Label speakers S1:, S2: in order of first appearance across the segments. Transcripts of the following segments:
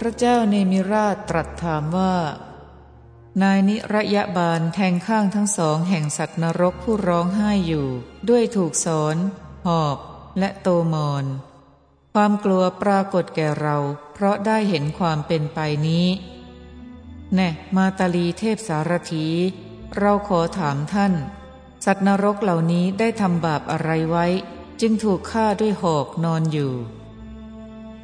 S1: พระเจ้าเนมิราชตรัสถามว่า นายนิระยะบาลแทงข้างทั้งสองแห่งสัตว์นรกผู้ร้องไห้อยู่ ด้วยถูกสอนหอบและโตมอนความกลัวปรากฏแก่เรา เพราะได้เห็นความเป็นไปนี้ แน่มาตาลีเทพสารถี เราขอถามท่าน สัตว์นรกเหล่านี้ได้ทำบาปอะไรไว้ จึงถูกฆ่าด้วยหอกนอนอยู่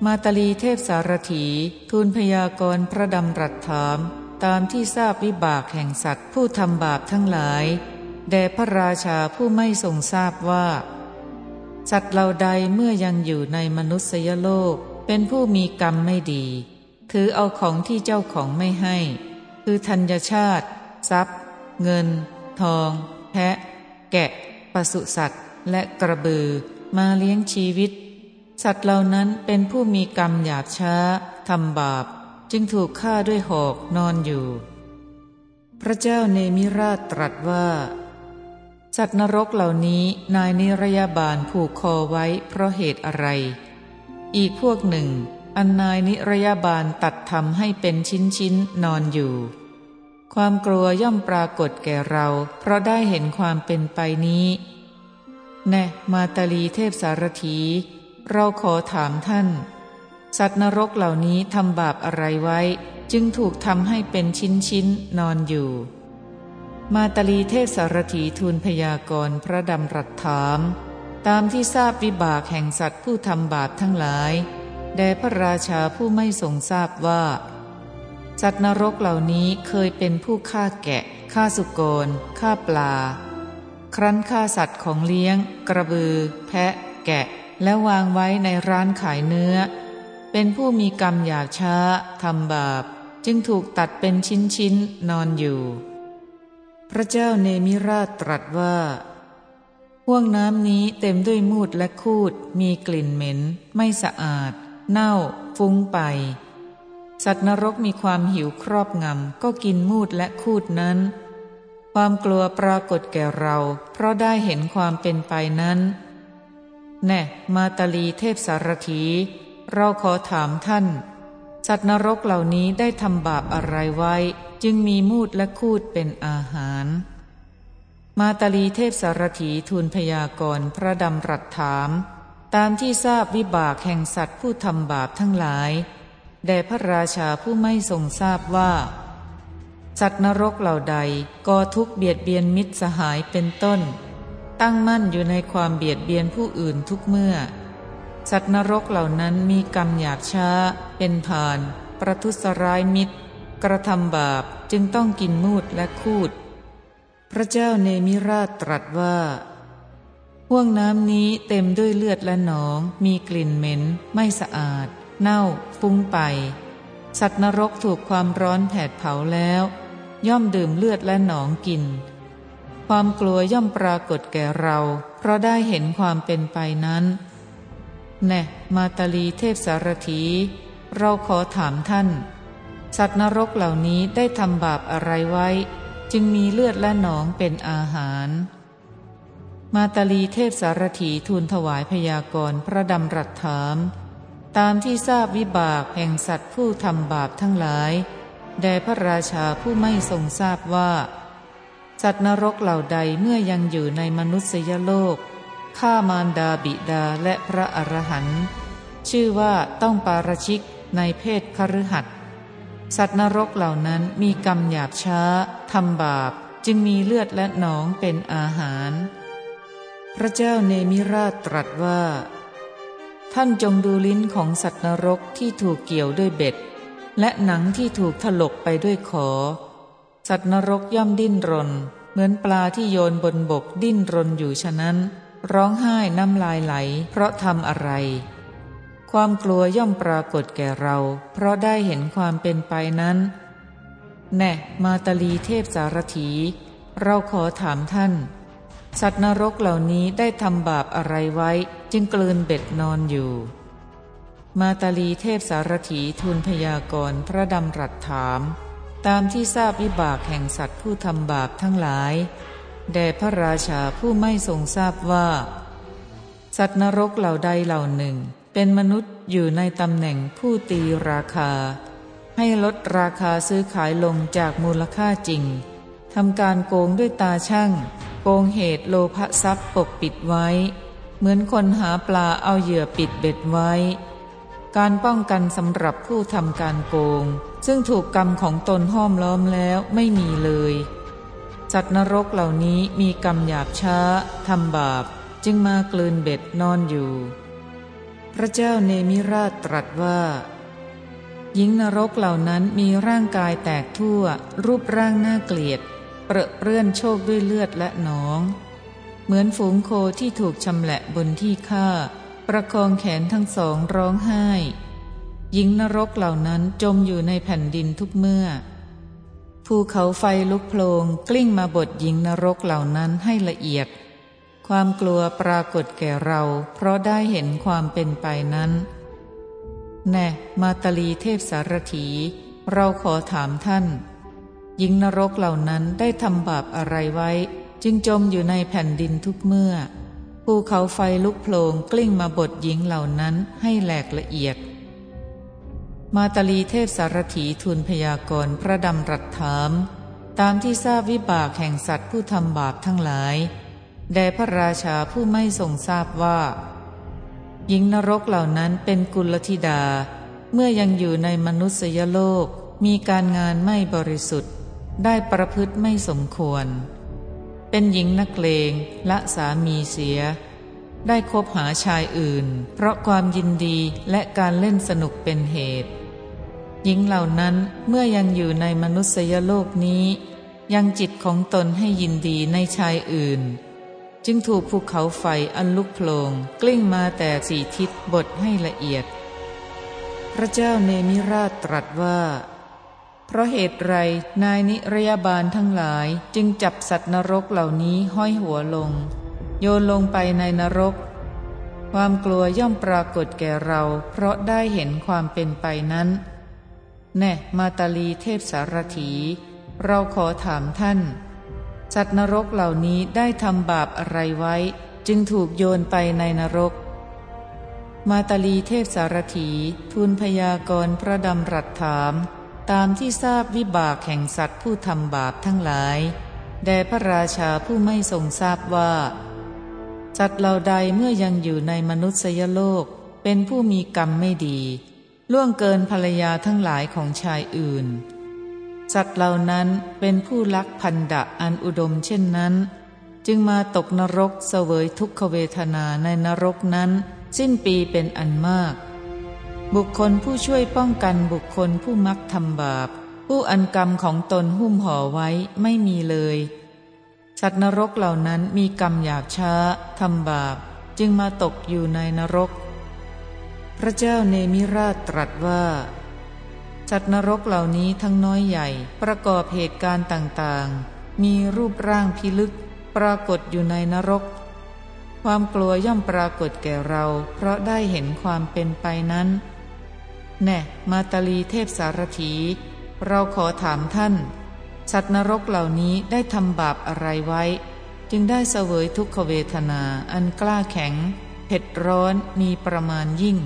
S1: มาตาลีเทพสารถีทูลพยากรณ์พระดำรัสถาม ตามที่ทราบวิบากแห่งสัตว์ผู้ทำบาปทั้งหลายแด่พระราชาผู้ไม่ทรงทราบว่า สัตว์เราใดเมื่อยังอยู่ในมนุษยโลก เป็นผู้มีกรรมไม่ดี ถือเอาของที่เจ้าของไม่ให้ คือธัญชาติ ทรัพย์ เงิน ทอง แพะ แกะปศุสัตว์ และกระบือ มาเลี้ยงชีวิต สัตว์เหล่านั้นเป็นผู้มีกรรมหยาบช้าทำบาป จึงถูกฆ่าด้วยหอกนอนอยู่ พระเจ้าเนมิราชตรัสว่า สัตว์นรกเหล่านี้นายนิรยาบาลผูกคอไว้เพราะเหตุอะไร อีกพวกหนึ่ง อันนายนิรยาบาลตัดทำให้เป็นชิ้นชิ้นนอนอยู่ ความกลัวย่อมปรากฏแก่เรา เพราะได้เห็นความเป็นไปนี้ แน่มาตาลีเทพสารถี เราขอถามท่าน สัตว์นรกเหล่านี้ทำบาปอะไรไว้ จึงถูกทำให้เป็นชิ้นชิ้นนอนอยู่ มาตลีเทพสารถีทูลพยากรณ์พระดำรัสถาม ตามที่ทราบวิบากแห่งสัตว์ผู้ทำบาปทั้งหลายแด่พระราชาผู้ไม่ทรงทราบว่า สัตว์นรกเหล่านี้เคยเป็นผู้ฆ่าแกะฆ่าสุกรฆ่าปลา ครั้นฆ่าสัตว์ของเลี้ยง กระบือ แพะ แกะ และวางไว้ในร้านขายเนื้อ เป็นผู้มีกรรมหยาบช้าทำบาป จึงถูกตัดเป็นชิ้นๆนอนอยู่ พระเจ้าเนมิราชตรัสว่าห่วงน้ำนี้เต็มด้วยมูดและคูด มีกลิ่นเหม็น ไม่สะอาด เน่า ฟุ้งไป สัตว์นรกมีความหิวครอบงำ ก็กินมูดและคูดนั้น ความกลัวปรากฏแก่เรา เพราะได้เห็นความเป็นไปนั้น แน่มาตาลีเทพสารถี เราขอถามท่าน สัตว์นรกเหล่านี้ได้ทำบาปอะไรไว้ จึงมีมูดและคูดเป็นอาหาร มาตาลีเทพสารถีทูลพยากรณ์พระดำรัสถาม ตามที่ทราบวิบากแห่งสัตว์ผู้ทำบาปทั้งหลายแด่พระราชาผู้ไม่ทรงทราบว่า สัตว์นรกเหล่าใดก่อทุกเบียดเบียนมิตรสหายเป็นต้น ตั้งมั่นอยู่ในความเบียดเบียนผู้อื่นทุกเมื่อ สัตว์นรกเหล่านั้นมีกรรมหยาบช้า เป็นผ่าน ประทุษร้ายมิตร กระทำบาปจึงต้องกินมูดและคูด พระเจ้าเนมิราชตรัสว่าห่วงน้ำนี้เต็มด้วยเลือดและหนอง มีกลิ่นเหม็น ไม่สะอาด เน่า ฟุ้งไป สัตว์นรกถูกความร้อนแผดเผาแล้ว ย่อมดื่มเลือดและหนองกิน ความกลัวย่อมปรากฏแก่เรา เพราะได้เห็นความเป็นไปนั้น แน่มาตาลีเทพสารถี เราขอถามท่าน สัตว์นรกเหล่านี้ได้ทำบาปอะไรไว้ จึงมีเลือดและหนองเป็นอาหาร มาตาลีเทพสารถีทูลถวายพยากรณ์พระดำรัสถาม ตามที่ทราบวิบากแห่งสัตว์ผู้ทำบาปทั้งหลายแด่พระราชาผู้ไม่ทรงทราบว่า สัตว์นรกเหล่าใดเมื่อยังอยู่ในมนุษยโลกฆ่ามารดาบิดาและพระอรหันต์ชื่อว่าต้องปาราชิกในเพศคฤหัสสัตว์นรกเหล่านั้นมีกรรมหยาบช้าทำบาปจึงมีเลือดและหนองเป็นอาหาร พระเจ้าเนมิราชตรัสว่า ท่านจงดูลิ้นของสัตว์นรกที่ถูกเกี่ยวด้วยเบ็ด และหนังที่ถูกถลกไปด้วยขอ สัตว์นรกย่อมดิ้นรน เหมือนปลาที่โยนบนบกดิ้นรนอยู่ฉะนั้น ร้องไห้น้ำลายไหล เพราะทำอะไร ความกลัวย่อมปรากฏแก่เรา เพราะได้เห็นความเป็นไปนั้น แน่มาตาลีเทพสารถี เราขอถามท่าน สัตว์นรกเหล่านี้ได้ทำบาปอะไรไว้ จึงกลืนเบ็ดนอนอยู่ มาตาลีเทพสารถีทูลพยากรณ์พระดำรัสถาม ตามที่ทราบวิบากแห่งสัตว์ผู้ทำบาปทั้งหลาย แด่พระราชาผู้ไม่ทรงทราบว่า สัตว์นรกเหล่าใดเหล่าหนึ่ง เป็นมนุษย์อยู่ในตำแหน่งผู้ตีราคา ให้ลดราคาซื้อขายลงจากมูลค่าจริงทำการโกงด้วยตาช่าง โกงเหตุโลภทรัพย์ปกปิดไว้ เหมือนคนหาปลาเอาเหยื่อปิดเบ็ดไว้ การป้องกันสำหรับผู้ทำการโกง ซึ่งถูกกรรมของตนห้อมล้อมแล้วไม่มีเลย สัตว์นรกเหล่านี้มีกรรมหยาบช้าทำบาปจึงมากลืนเบ็ดนอนอยู่ พระเจ้าเนมิราชตรัสว่า หญิงนรกเหล่านั้นมีร่างกายแตกทั่ว รูปร่างน่าเกลียด เปรอะเปื้อนโชคด้วยเลือดและหนอง เหมือนฝูงโคที่ถูกชำแหละบนที่ฆ่า ประคองแขนทั้งสองร้องไห้ หญิงนรกเหล่านั้นจมอยู่ในแผ่นดินทุกเมื่อ ภูเขาไฟลุกโพลงกลิ้งมาบดหญิงนรกเหล่านั้นให้ละเอียด ความกลัวปรากฏแก่เรา เพราะได้เห็นความเป็นไปนั้น แน่ มาตลีเทพสารถี เราขอถามท่าน หญิงนรกเหล่านั้นได้ทำบาปอะไรไว้ จึงจมอยู่ในแผ่นดินทุกเมื่อ ภูเขาไฟลุกโพลงกลิ้งมาบดหญิงเหล่านั้นให้แหลกละเอียด มาตลีเทพสารถีทูลพยากรณ์พระดำรัสถาม ตามที่ทราบวิบากแห่งสัตว์ผู้ทำบาปทั้งหลายแด่พระราชาผู้ไม่ทรงทราบว่า หญิงนรกเหล่านั้นเป็นกุลธิดา เมื่อยังอยู่ในมนุษยโลกมีการงานไม่บริสุทธิ์ ได้ประพฤติไม่สมควร เป็นหญิงนักเลงละสามีเสีย ได้คบหาชายอื่น เพราะความยินดีและการเล่นสนุกเป็นเหตุ หญิงเหล่านั้นเมื่อยังอยู่ในมนุษยโลกนี้ ยังจิตของตนให้ยินดีในชายอื่น จึงถูกภูเขาไฟอันลุกโผลงกลิ้งมาแต่สี่ทิศบทให้ละเอียด พระเจ้าเนมิราชตรัสว่า เพราะเหตุไรนายนิรยาบาลทั้งหลายจึงจับสัตว์นรกเหล่านี้ห้อยหัวลง โยนลงไปในนรกความกลัวย่อมปรากฏแก่เรา เพราะได้เห็นความเป็นไปนั้น แน่มาตาลีเทพสารถี เราขอถามท่าน สัตว์นรกเหล่านี้ได้ทำบาปอะไรไว้ จึงถูกโยนไปในนรก มาตาลีเทพสารถีทูลพยากรณ์พระดำรัสถาม ตามที่ทราบวิบากแห่งสัตว์ผู้ทำบาปทั้งหลายแด่พระราชาผู้ไม่ทรงทราบว่า สัตว์เหล่าใดเมื่อยังอยู่ในมนุษยโลก เป็นผู้มีกรรมไม่ดี ล่วงเกินภรรยาทั้งหลายของชายอื่น สัตว์เหล่านั้นเป็นผู้ลักพันดะอันอุดมเช่นนั้น จึงมาตกนรกเสวยทุกขเวทนาในนรกนั้น สิ้นปีเป็นอันมาก บุคคลผู้ช่วยป้องกันบุคคลผู้มักทำบาป ผู้อันกรรมของตนหุ้มห่อไว้ไม่มีเลย สัตว์นรกเหล่านั้นมีกรรมหยาบช้าทำบาป จึงมาตกอยู่ในนรก พระเจ้าเนมิราชตรัสว่าสัตว์นรกเหล่านี้ทั้งน้อยใหญ่ ประกอบเหตุการณ์ต่างๆ มีรูปร่างพิลึก ปรากฏอยู่ในนรก ความกลัวย่อมปรากฏแก่เรา เพราะได้เห็นความเป็นไปนั้น แน่มาตาลีเทพสารถี เราขอถามท่าน สัตว์นรกเหล่านี้ได้ทำบาปอะไรไว้ จึงได้เสวยทุกขเวทนาอันกล้าแข็ง เผ็ดร้อนมีประมาณยิ่ง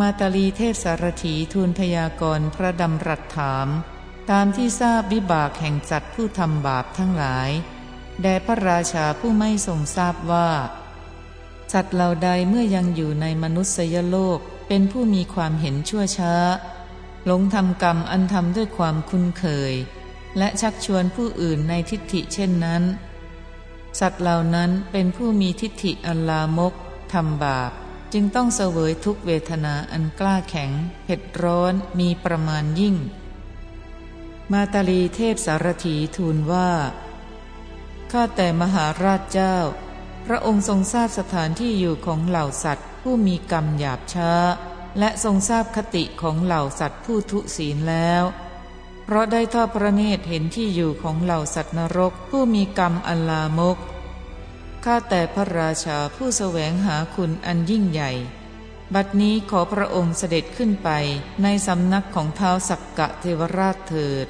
S1: มาตาลีเทพสารถีทูลพยากรณ์พระดำรัสถาม ตามที่ทราบวิบากแห่งสัตว์ผู้ทำบาปทั้งหลาย แด่พระราชาผู้ไม่ทรงทราบว่าสัตว์เหล่าใดเมื่อยังอยู่ในมนุษยโลกเป็นผู้มีความเห็นชั่วช้า หลงทำกรรมอันทำด้วยความคุ้นเคย และชักชวนผู้อื่นในทิฏฐิเช่นนั้น สัตว์เหล่านั้นเป็นผู้มีทิฏฐิอันลามกทำบาป จึงต้องเสวยทุกเวทนาอันกล้าแข็ง เผ็ดร้อนมีประมาณยิ่ง มาตาลีเทพสารถีทูลว่า ข้าแต่มหาราชเจ้า พระองค์ทรงทราบสถานที่อยู่ของเหล่าสัตว์ ผู้มีกรรมหยาบช้า และทรงทราบคติของเหล่าสัตว์ผู้ทุศีลแล้ว เพราะได้ทอดพระเนตรเห็นที่อยู่ของเหล่าสัตว์นรก ผู้มีกรรมอันลามก ข้าแต่พระราชาผู้แสวงหาคุณอันยิ่งใหญ่ บัดนี้ขอพระองค์เสด็จขึ้นไปในสำนักของเท้าสักกะเทวราชเถิด